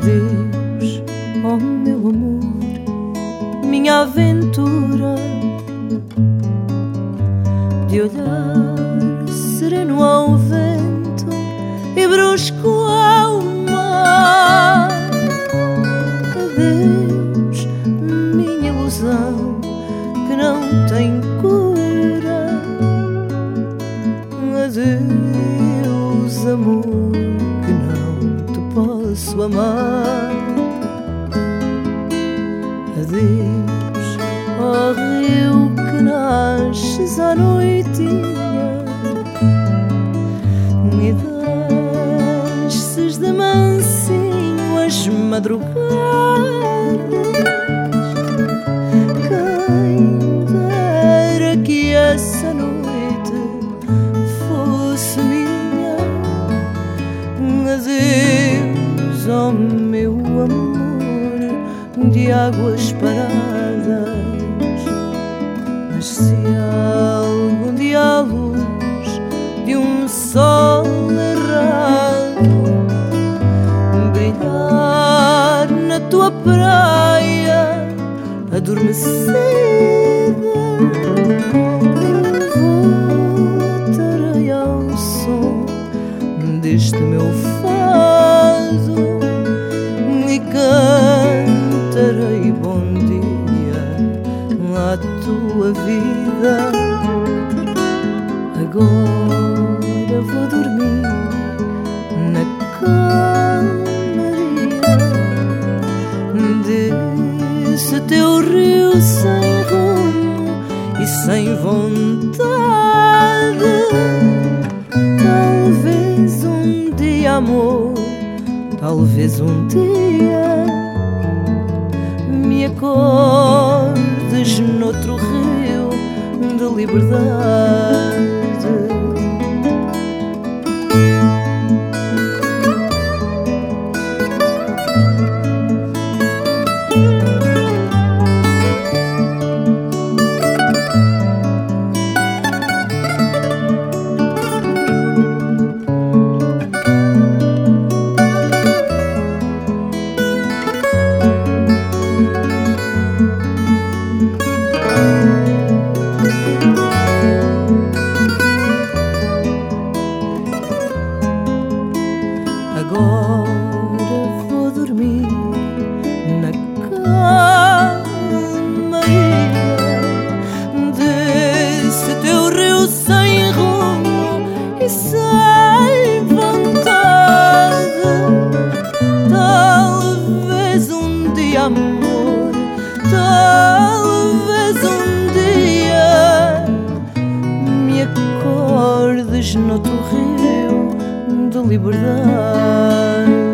Adeus, oh meu amor, minha aventura de olhar sereno ao vento e brusco ao mar. Adeus, minha ilusão que não tem cura. Adeus, amor, posso amar. Adeus, oh rio que nasces à noitinha e desces de mansinho as madrugadas. De águas paradas. Mas se algum dia a luz de um sol errado brilhar na tua praia adormecida, voltarei ao som deste meu fado à tua vida. Agora vou dormir na calmaria desse teu rio sem rumo e sem vontade. Talvez um dia, amor, talvez um dia me acordes liberdade. Agora vou dormir na calmaria desse teu rio sem rumo e sem vontade. Talvez um dia, amor, talvez um dia me acordes noutro rio de liberdade.